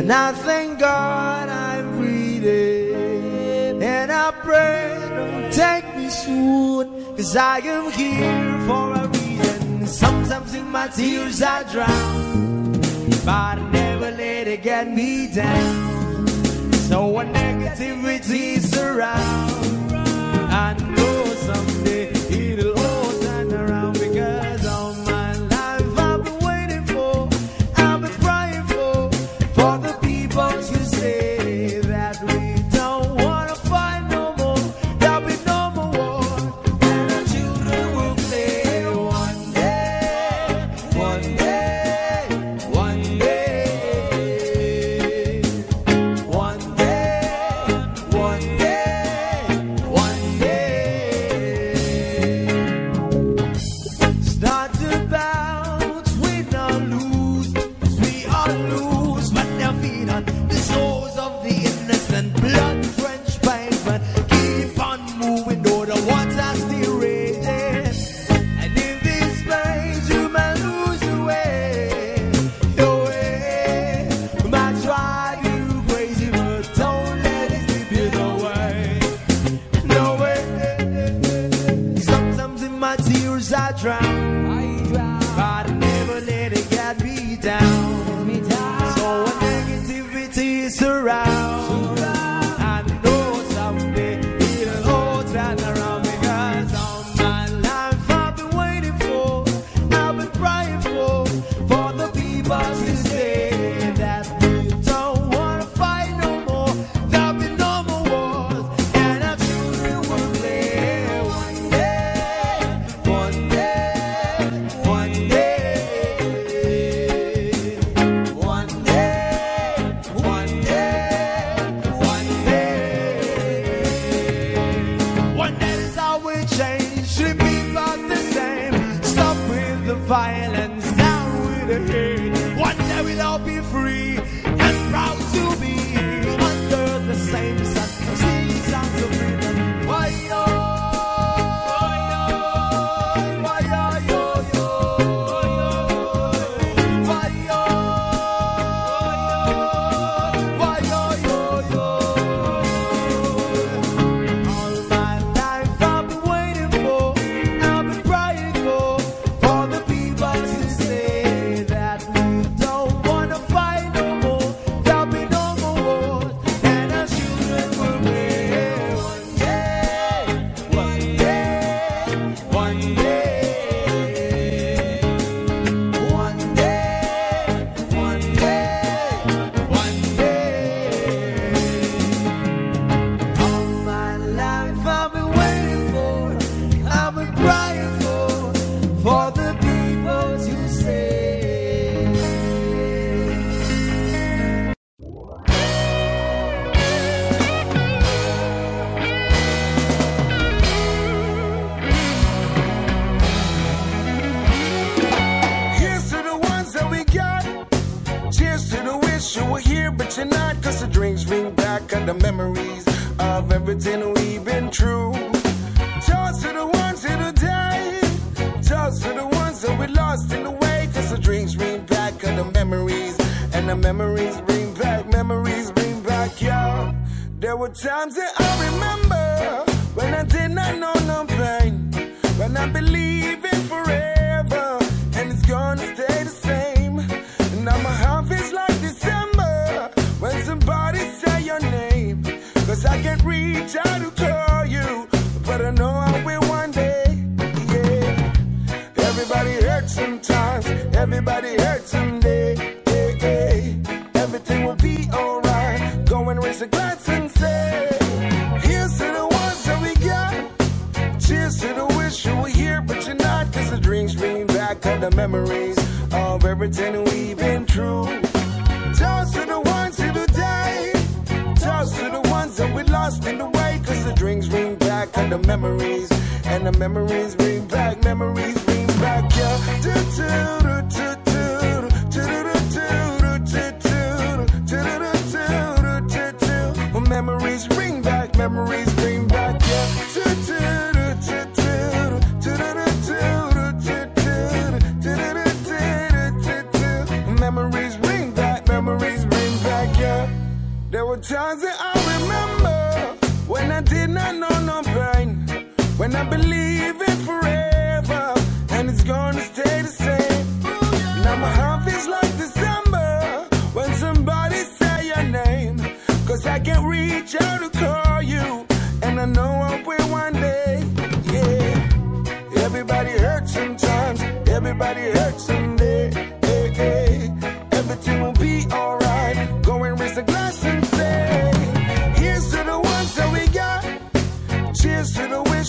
And I thank God I'm breathing. And I pray, don't take me soon. Cause I am here for a reason. Sometimes in my tears I drown. But I never let it get me down. So when negativity surrounds.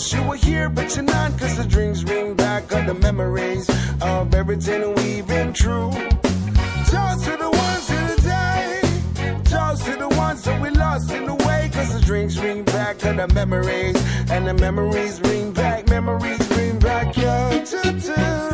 wish you were here, but you're not. Cause the dreams ring back of the memories of everything we've been through. Toast to the ones in the day. Toast to the ones that we lost in the way. Cause the dreams ring back of the memories. And the memories ring back, memories ring back to to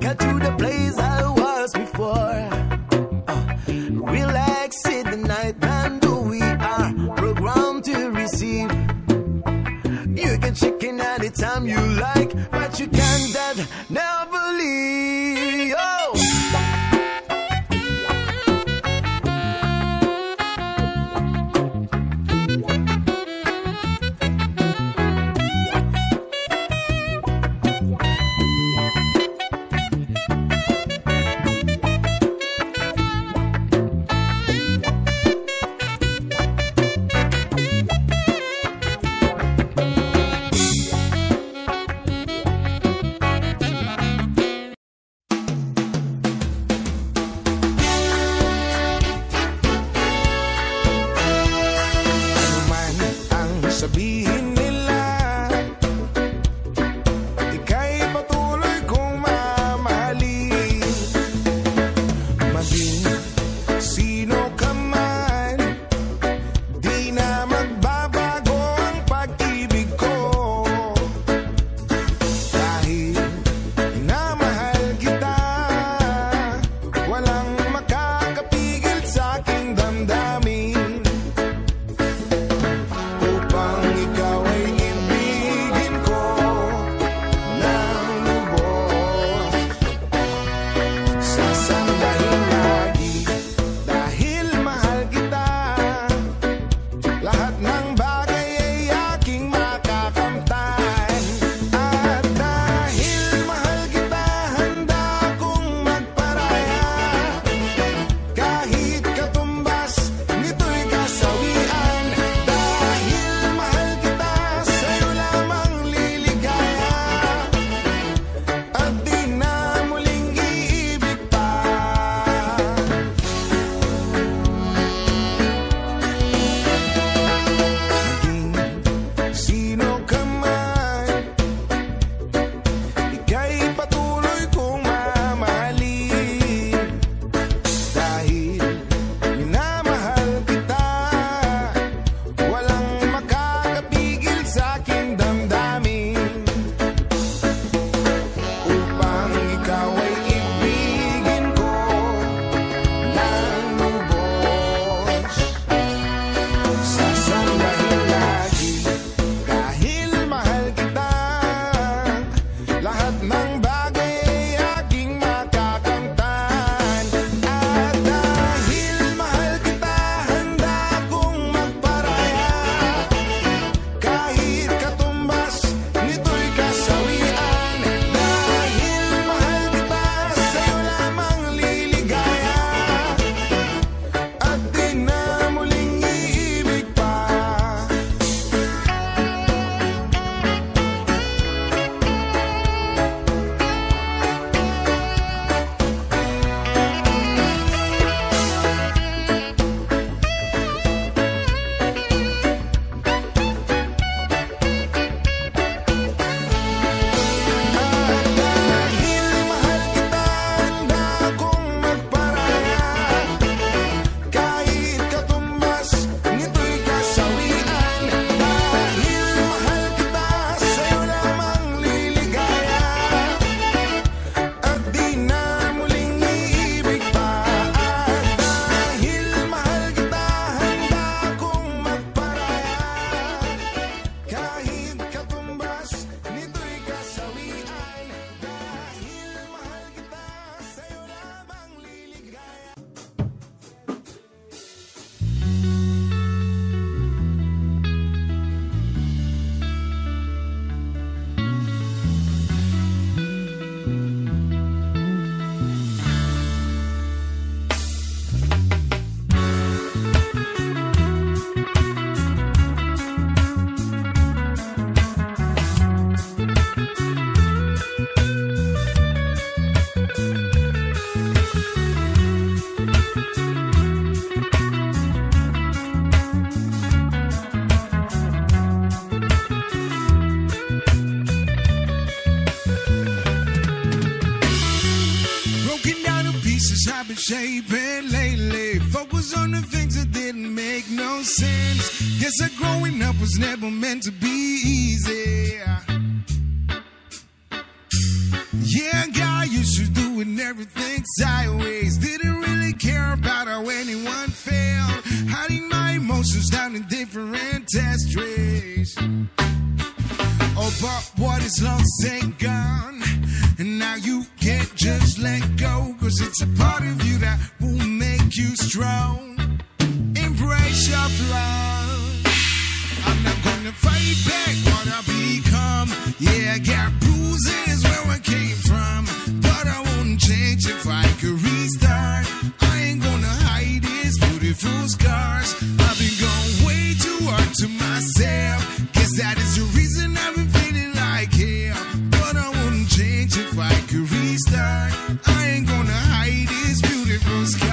back to the place was never That is the reason I've been feeling like hell. But I wouldn't change if I could restart. I ain't gonna hide this beautiful skin.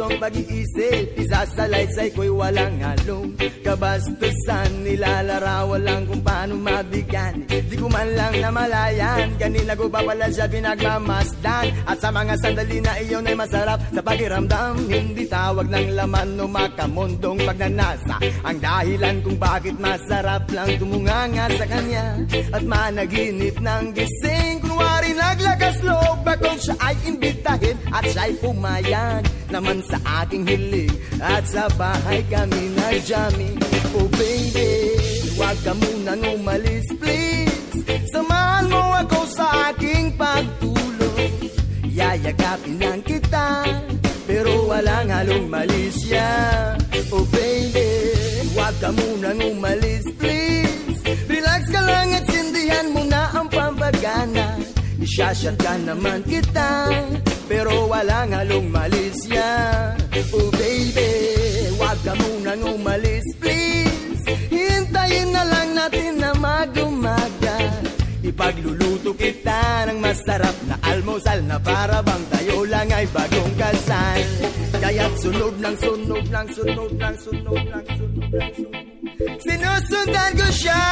Manisyosong pag-iisip Isasalaysay ko'y walang halong kabastusan Nilalarawan lang kung paano mabigyan. Di ko man lang namalayan Kanina ko pa pala siya pinagmamasdan. At sa mga sandali na iyon ay masarap Sa pakiramdam. Hindi tawag ng laman o makamundong pagnanasa. Ang dahilan kung bakit masarap lang tumunganga sa kanya. At managinip ng gising naglakas loob akong siya ay imbitahin At siya'y pumayag naman sa aking hiling At sa bahay kami nag-jamming Oh baby, huwag ka munang umalis please. Samahan mo ako sa aking pagtulog Yayagapin lang kita Pero walang halong malisya Oh baby, huwag ka munang umalis please Isyashal ka naman kita Pero walang halong malisya Oh baby, huwag ka munang umalis please. Hintayin na lang natin na magumaga. Ipagluluto kita ng masarap na almusal Na para bang tayo lang ay bagong kasal. Kaya't sunod ng sunod ng sunod ng sunod ng sunod ng sunod Sinusundan ko siya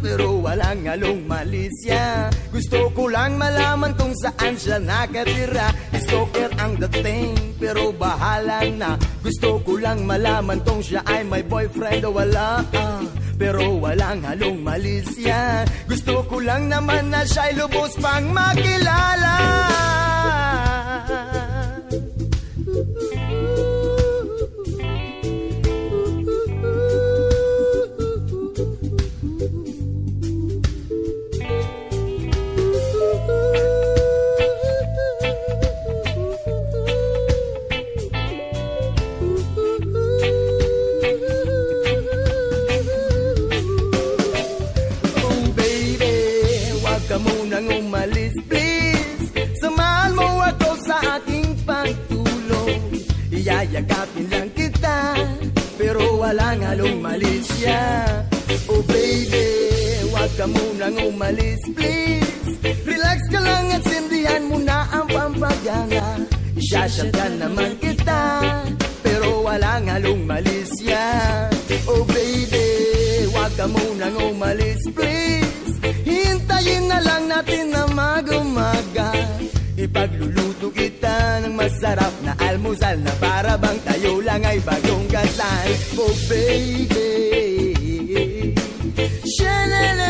Pero walang halong malisya Gusto ko lang malaman kung saan siya nakatira. Stalker ang dating Pero bahala na. Gusto ko lang malaman kung siya ay may boyfriend o wala. Ah. Pero walang halong malisya Gusto ko lang naman na siya'y lubos pang makilala. sa Yayakapin lang kita Pero walang halong malisya Oh baby, wag ka munang umalis please. Relax ka lang at sindihan mo na ang pampagana. Isasyatan naman kita Pero walang halong malisya Oh baby, wag ka munang umalis please. Hintayin na lang natin na magumaga Ipagluluto kita ng masarap na almusal Na para bang tayo lang ay bagong kasal. Oh baby. Shalala.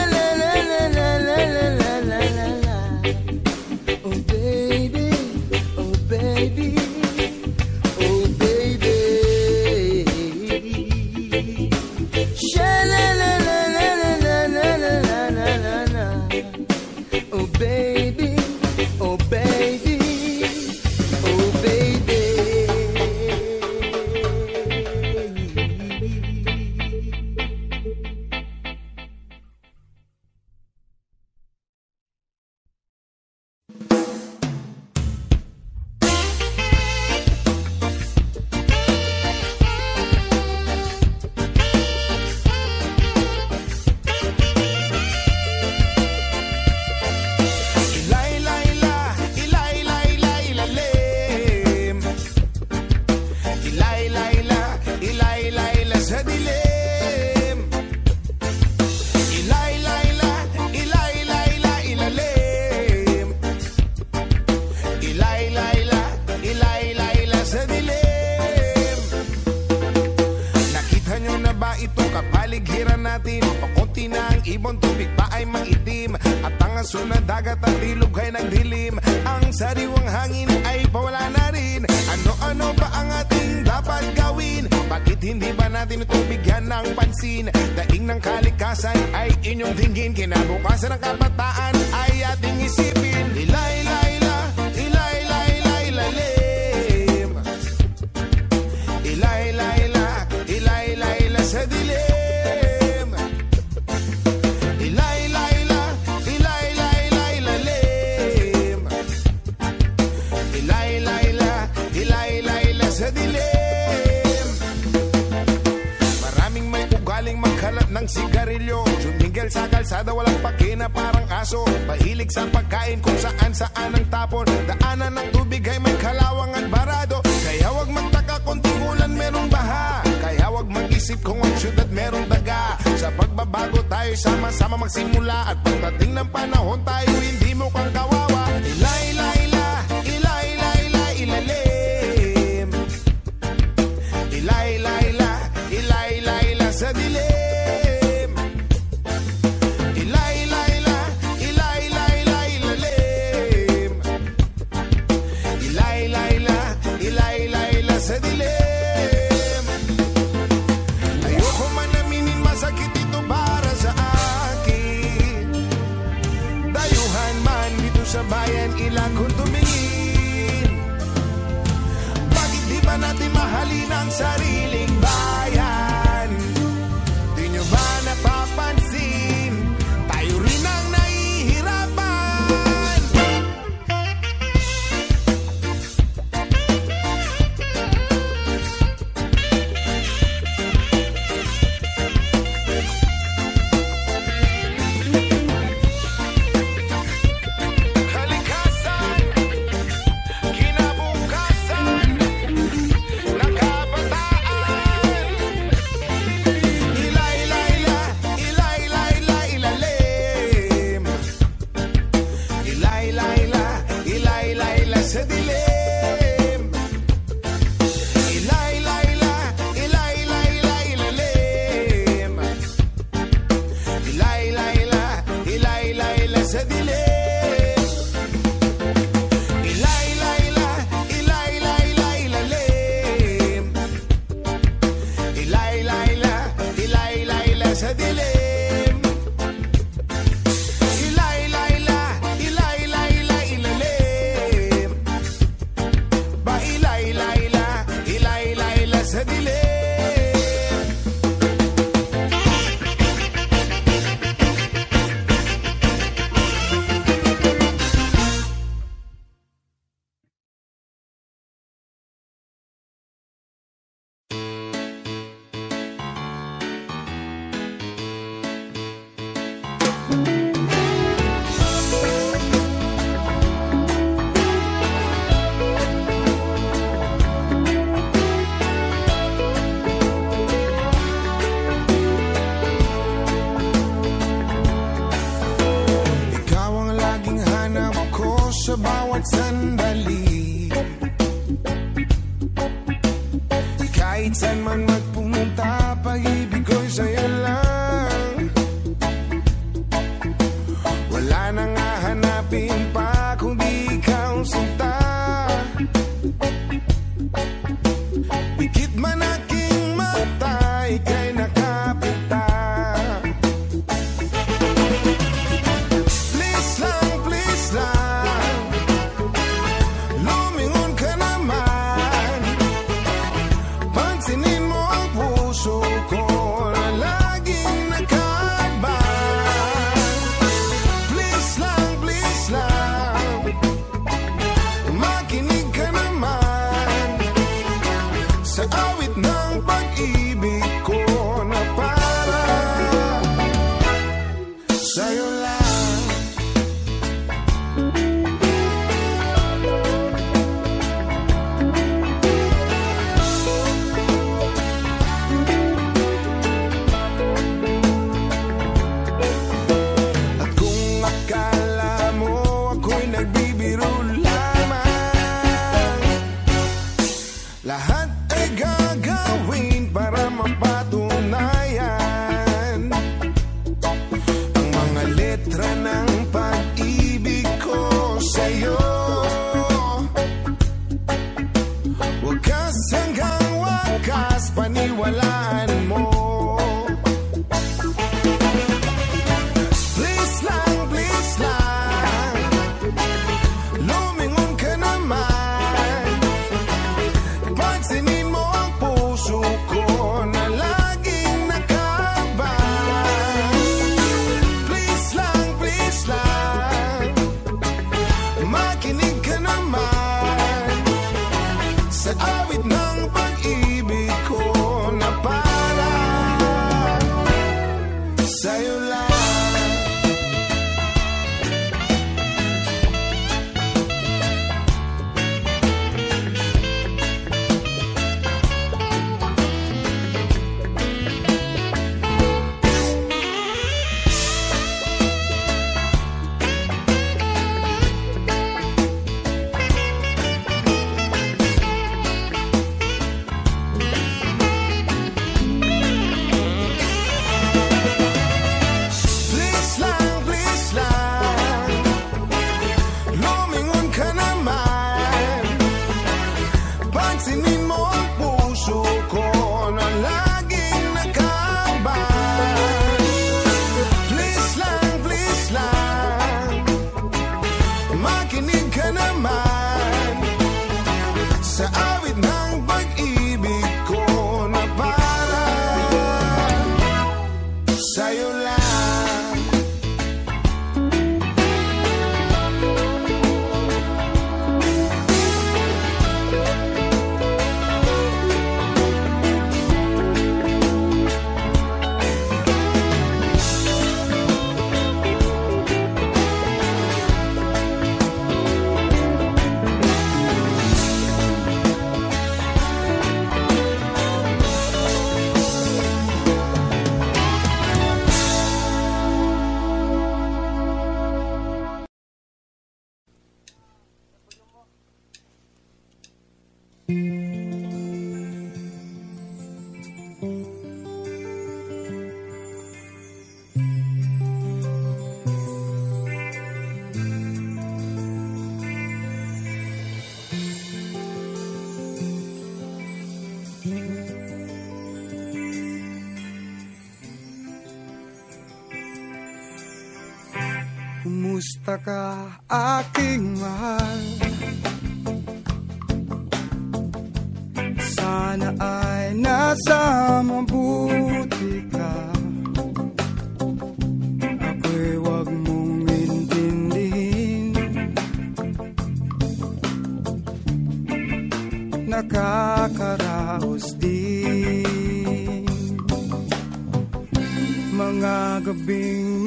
Wagas hanggang wakas paniwalaan mo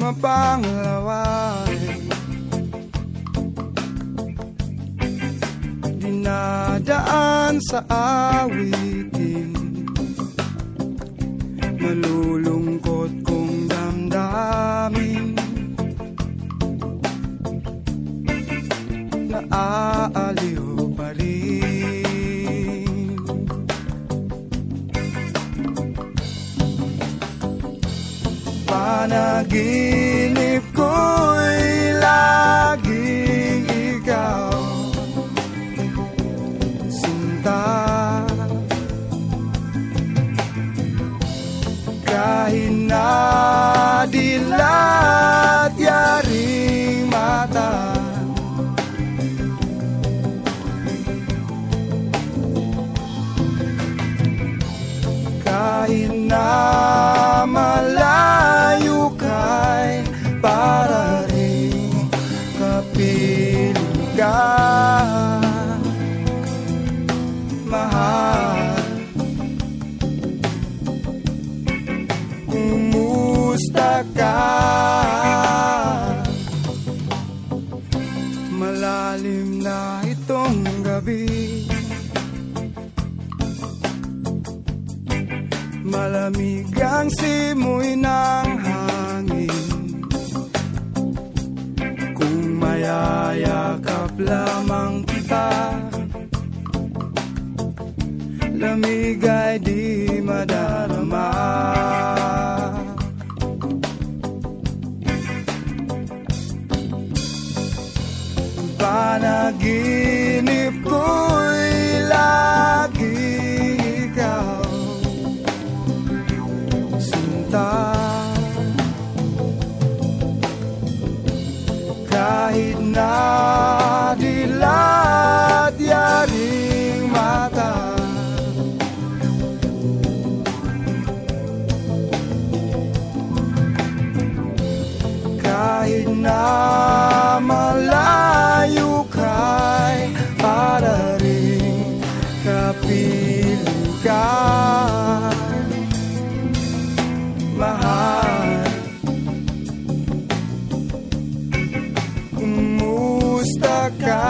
gabing mapanglaway Dinadaan sa awitin пока.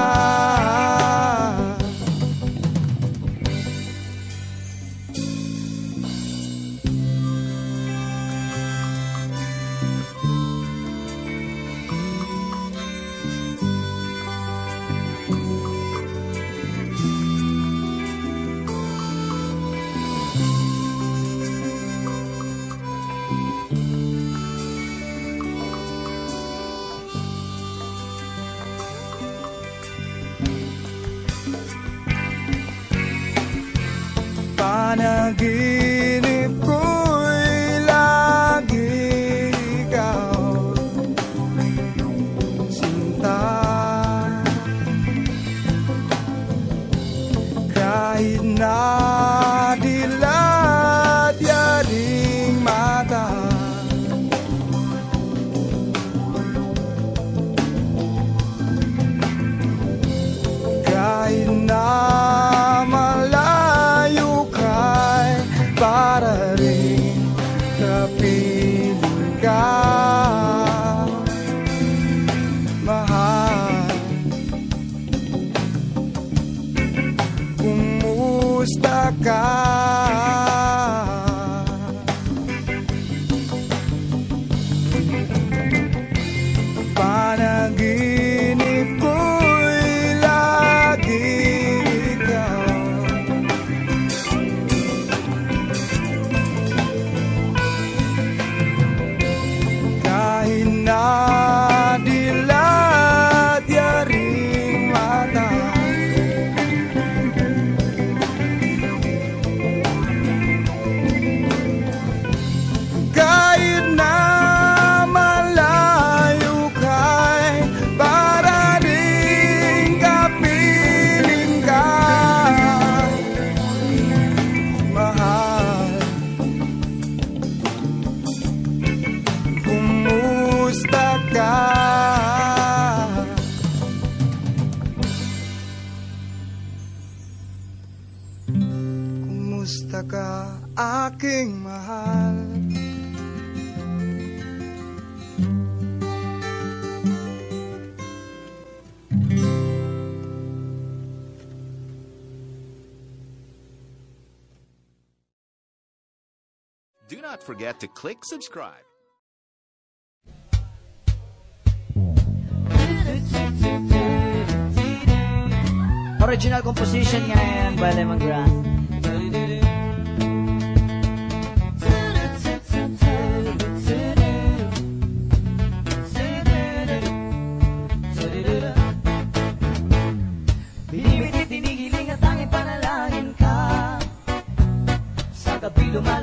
forget to click subscribe. Original composition by yan by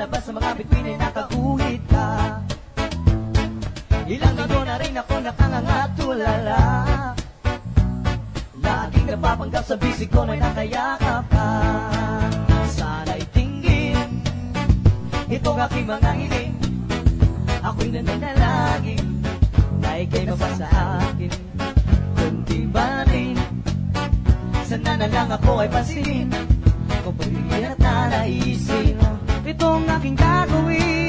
lumalabas sa mga bituin ay nakauhit ka. Ilang linggo na rin ako nakangangatulala. Laging napapanggap sa bisig ko may nakayakap ka. Sana'y tinggin Itong aking mga hiling. Ako'y nananalangin Na ika'y mapasa akin? Kundi ba rin Sana na lang ako ay pansinin? Kung pagiging at nanaisin Itong aking gagawin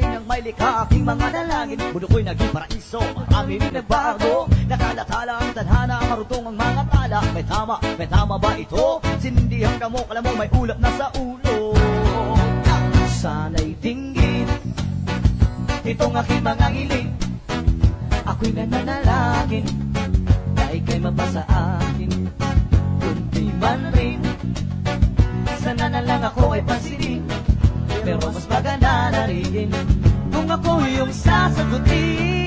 Ninyang may likha aking mga dalangin. Mundo ko'y naging paraiso, marami rin nagbago. Nakalatala ang tadhana, marutong ang mga tala. May tama, may tama ba ito? Sinindihan ka mo, kala mo may ulap na sa ulo. Sana'y tinggin Itong aking mga hiling Ako'y nananalangin Na ika'y mapasa akin. Kundi man rin sana na lang ako ay pansinin Pero mas maganda na rin Kung ako yung sasagutin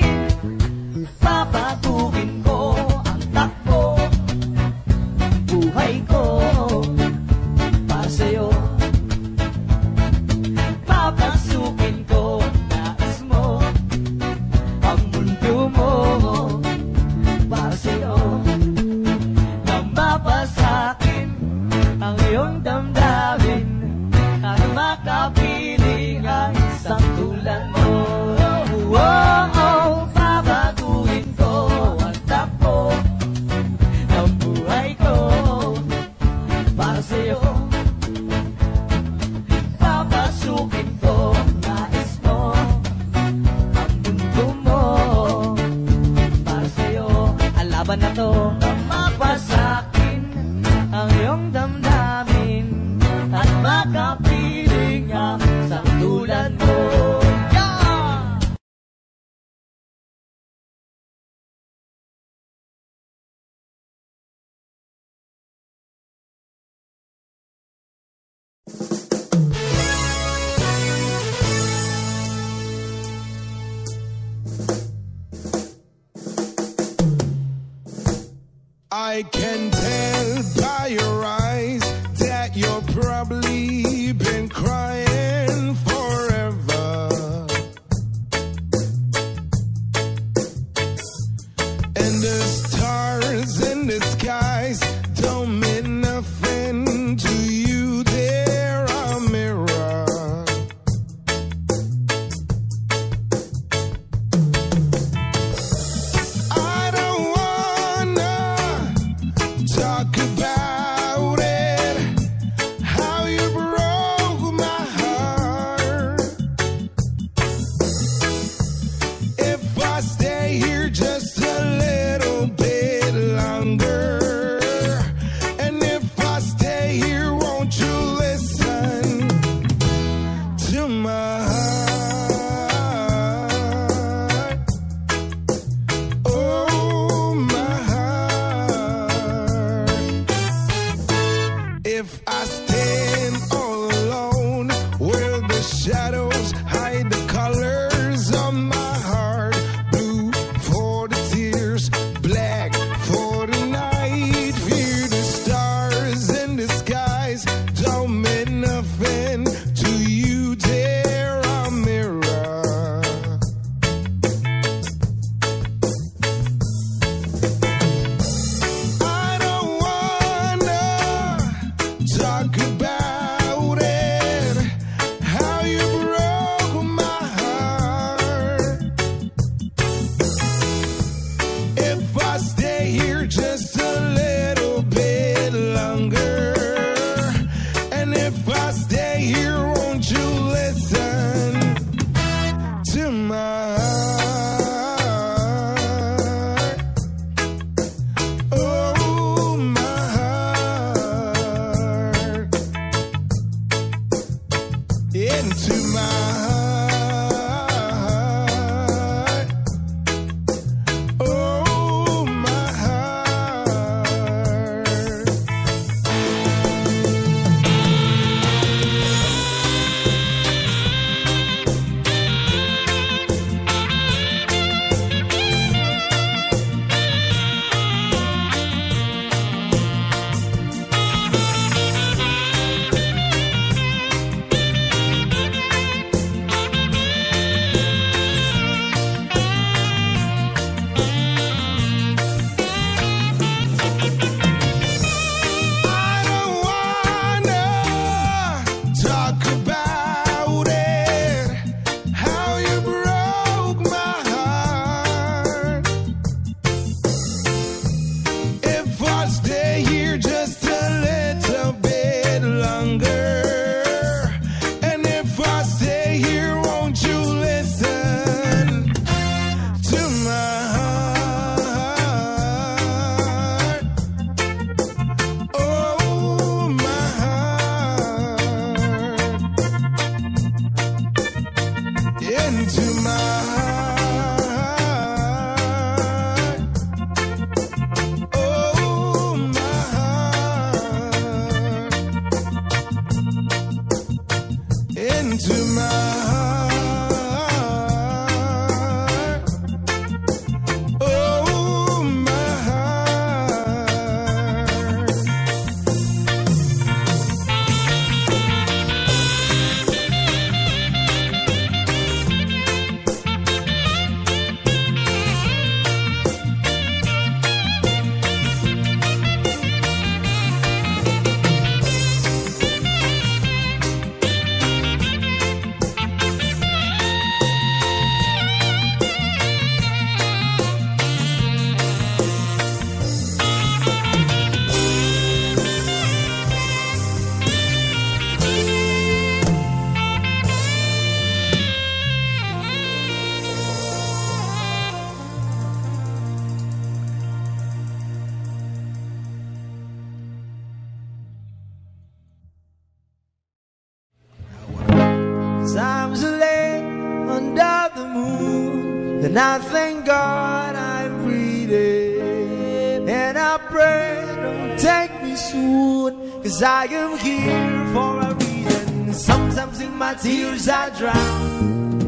I am here for a reason. Sometimes in my tears I drown,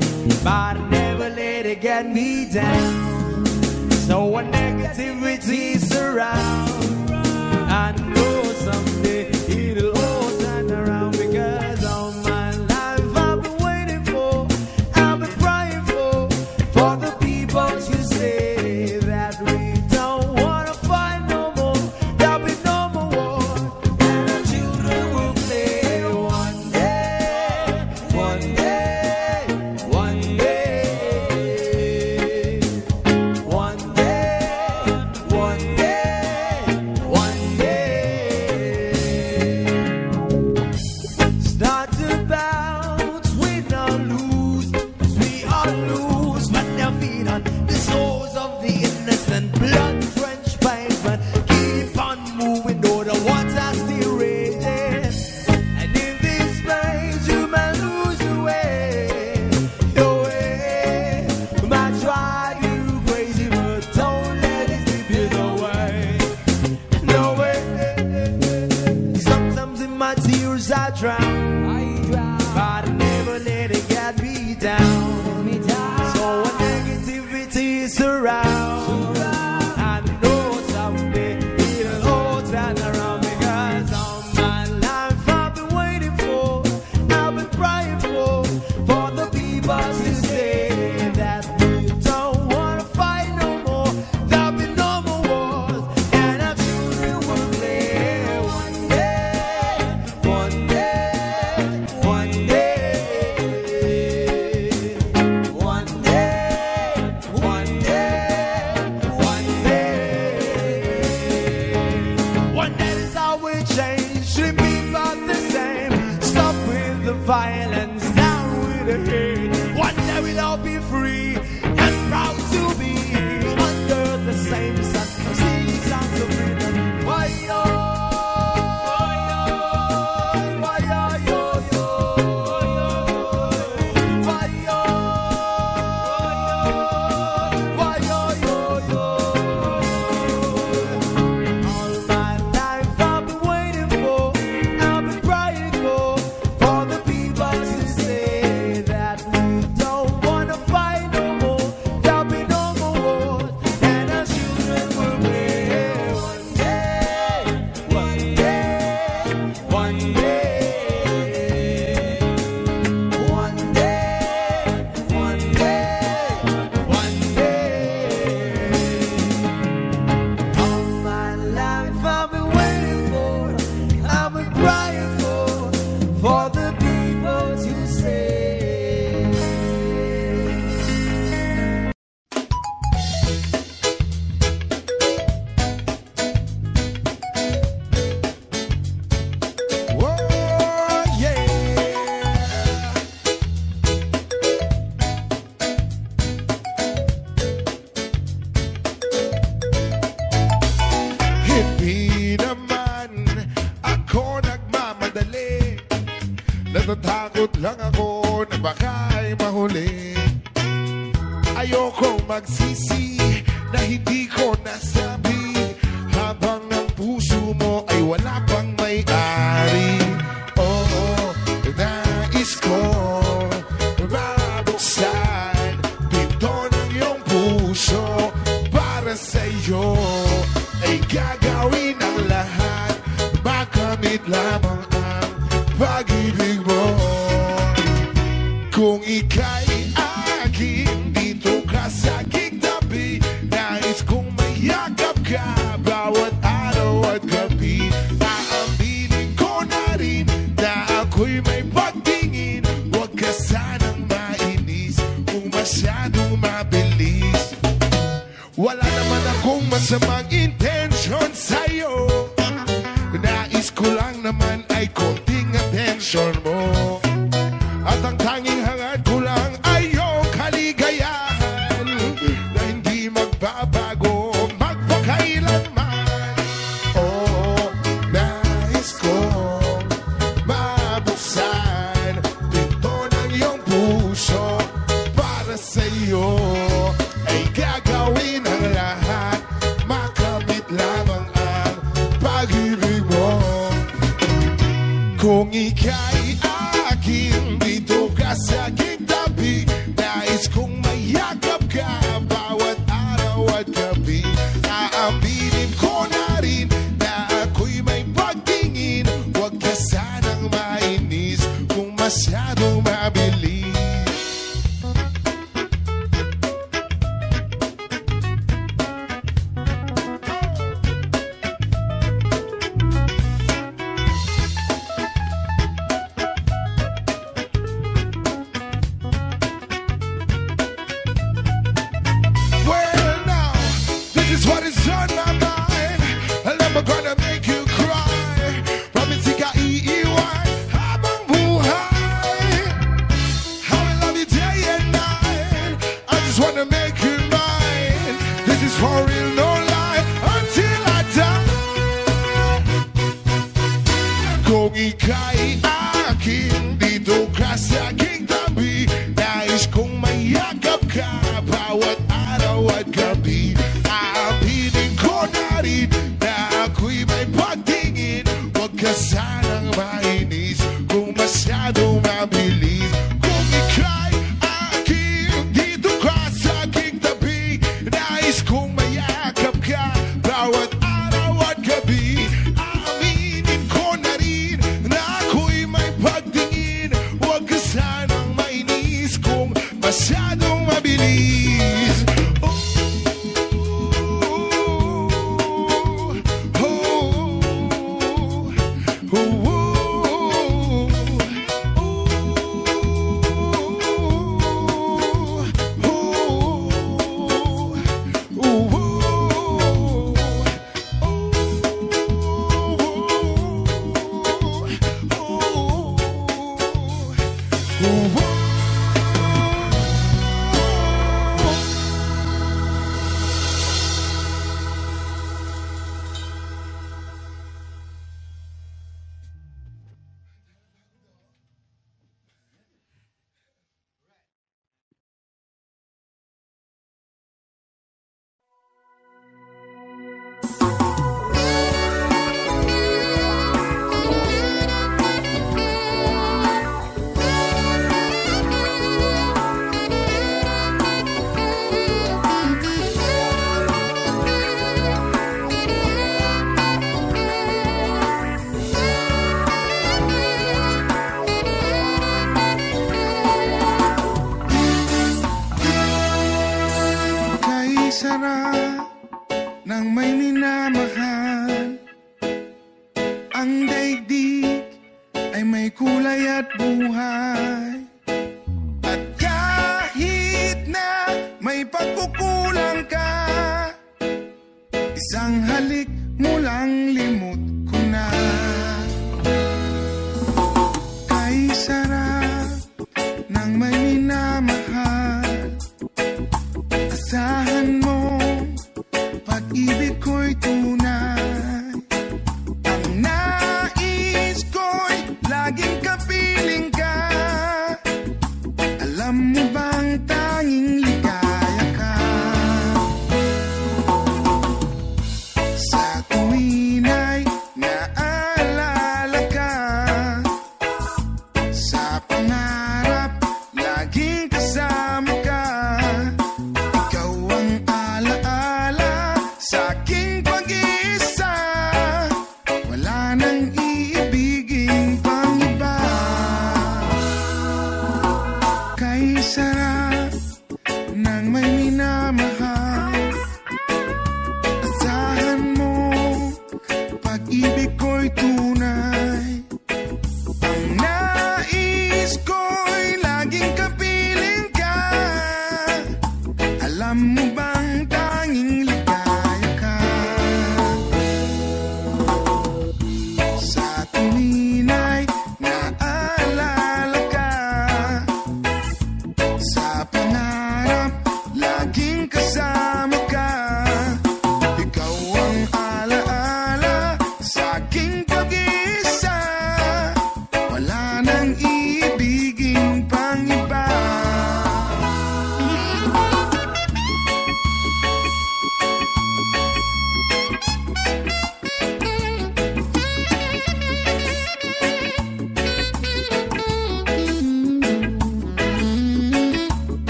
but I never let it get me down. So when negativity surrounds.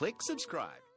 click subscribe.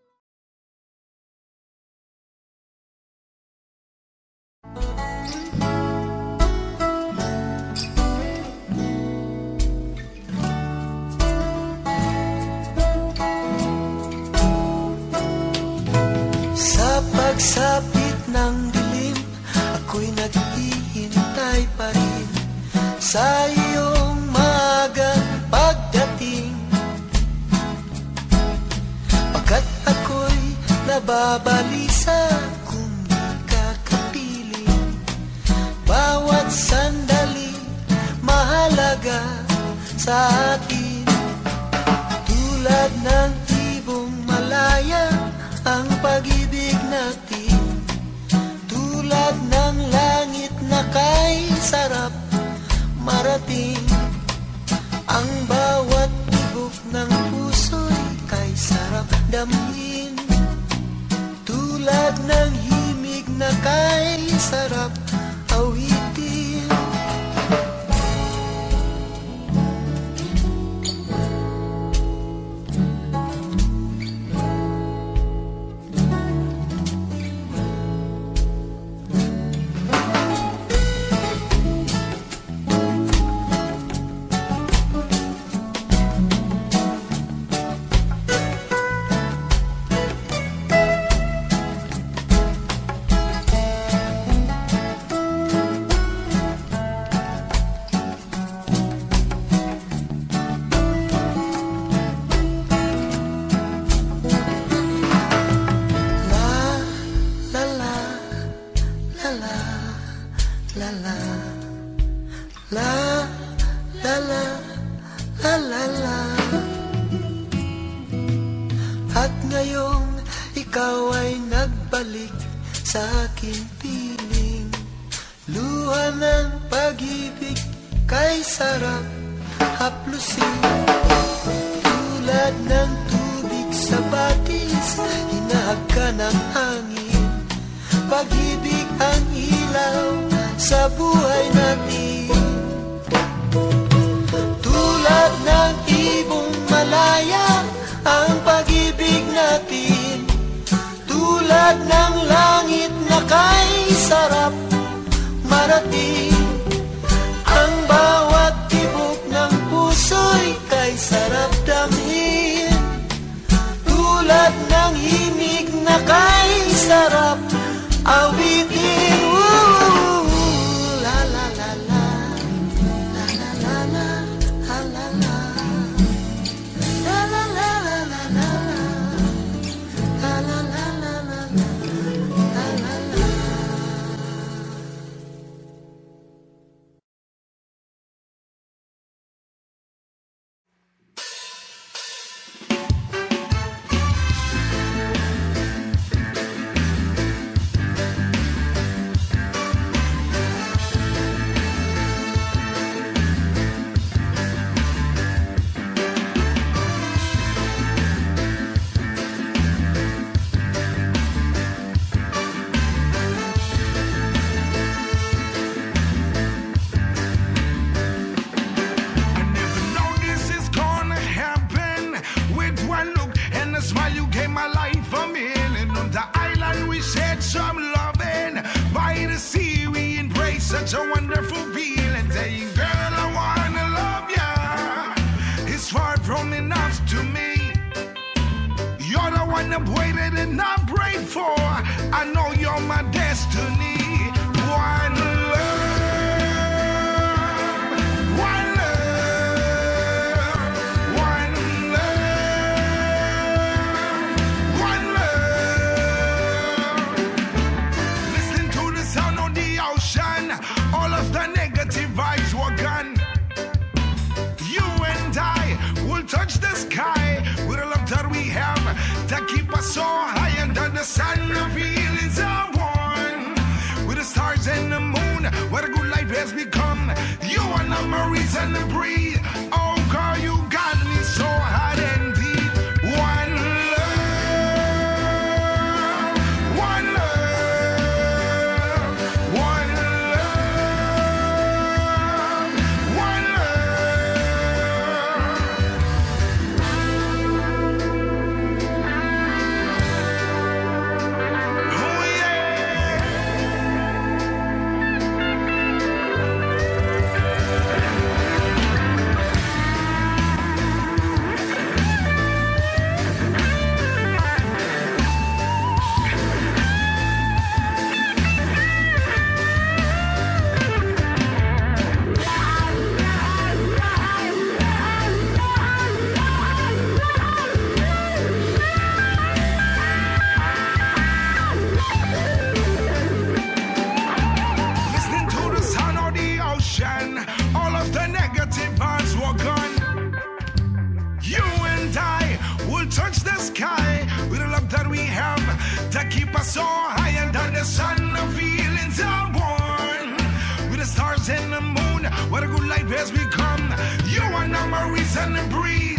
I've waited and I prayed for. I know you're my destiny. when I'm a reason to breathe. and breathe.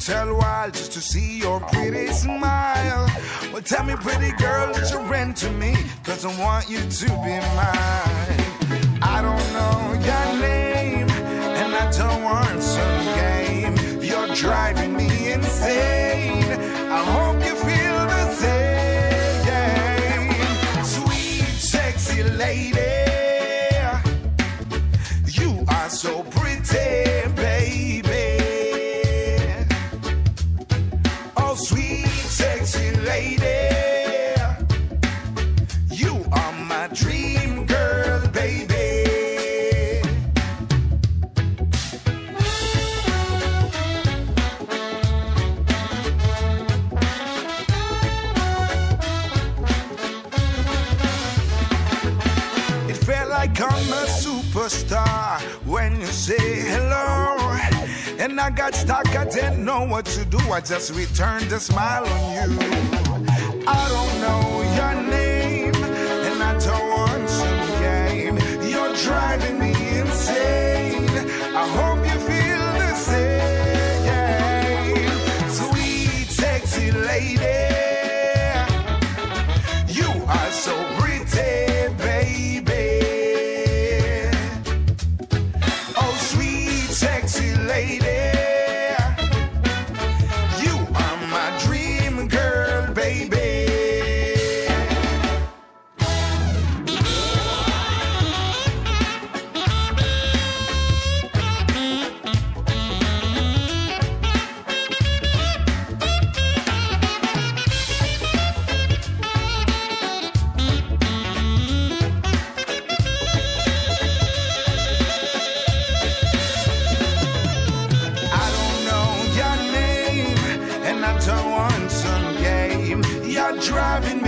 For a while just to see your pretty smile. Well, tell me, pretty girl, that you're into me, cause I want you to be mine. I don't know your name, and I don't want some game. You're driving me insane. I hope you feel the same. Sweet, sexy lady. And I got stuck, I didn't know what to do. I just returned a smile on you. I don't know your name, and I don't want some game. You're driving me insane. I hope you feel the same. Sweet, sexy lady. driving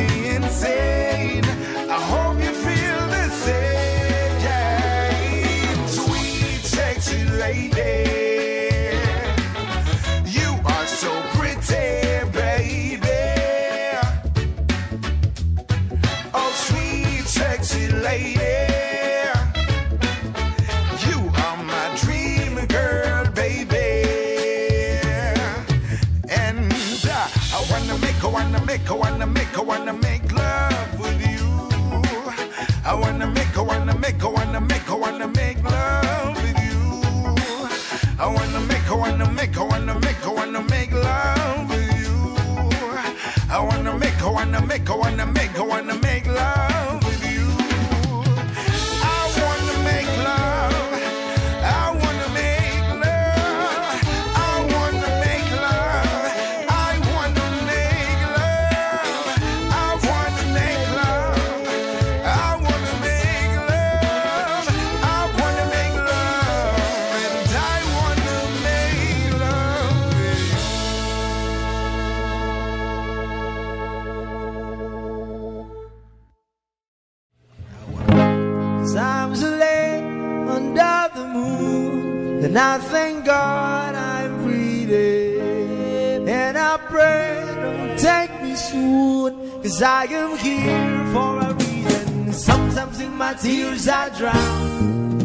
tears I drown,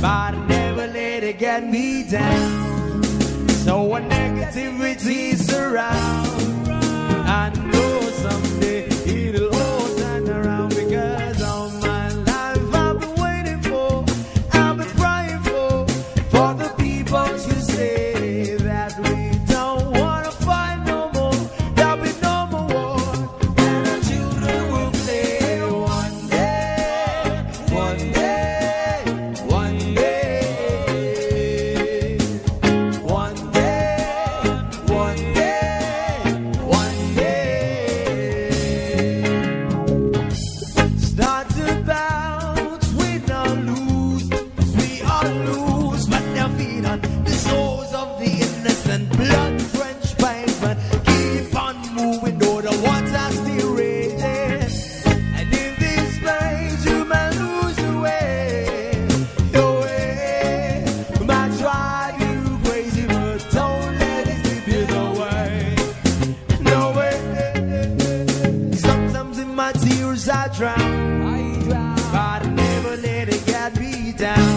but I never let it get me down. tears I drown, I drown. but I never let it get me down.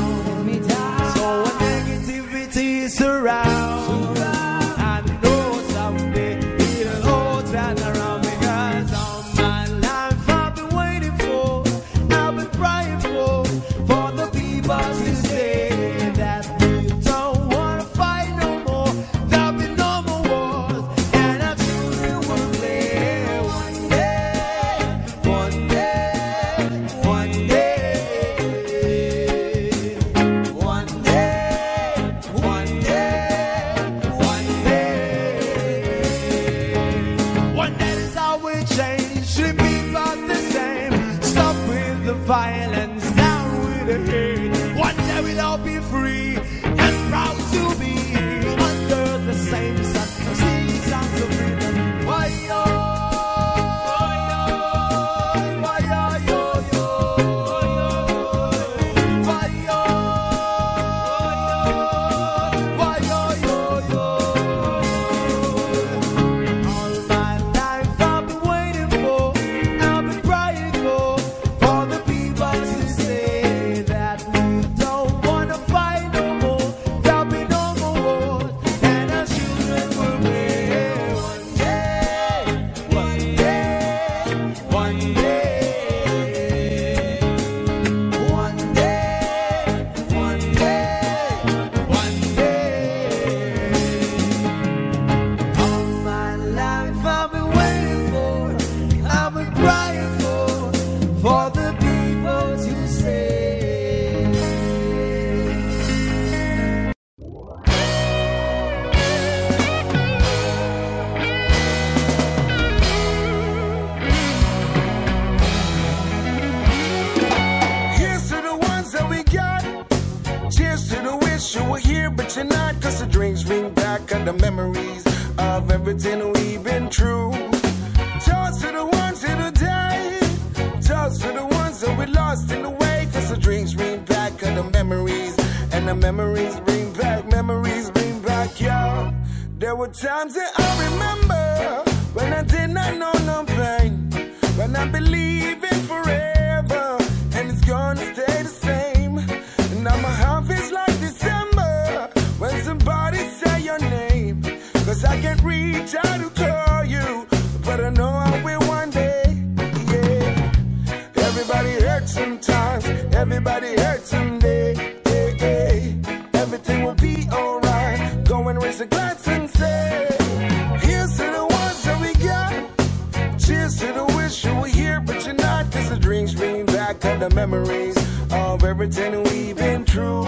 pretending we've been true.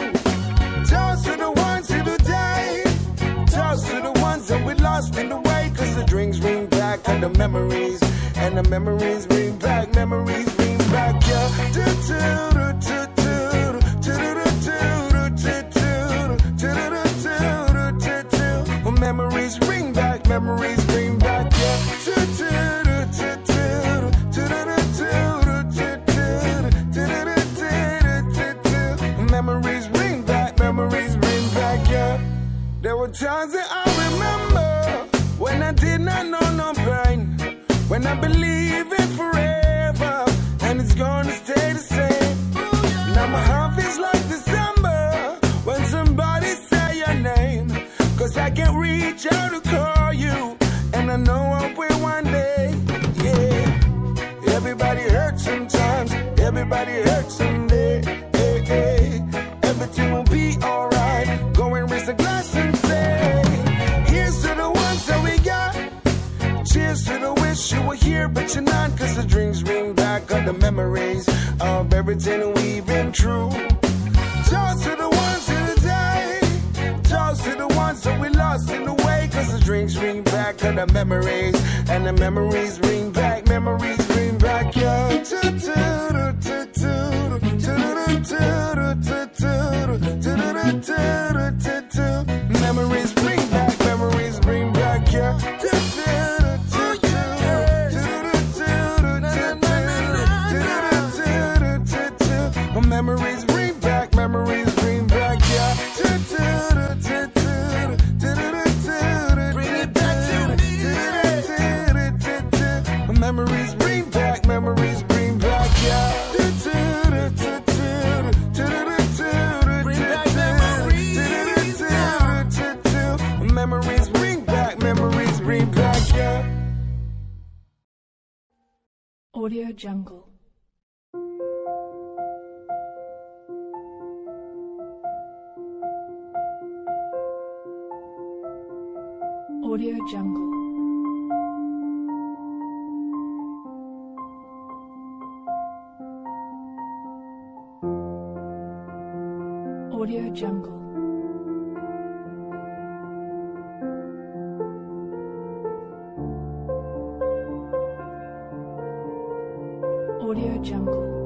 Toast to the ones who today. Toast to the ones that we lost in the way. Cause the drinks bring back and the memories. And the memories bring Audio Jungle.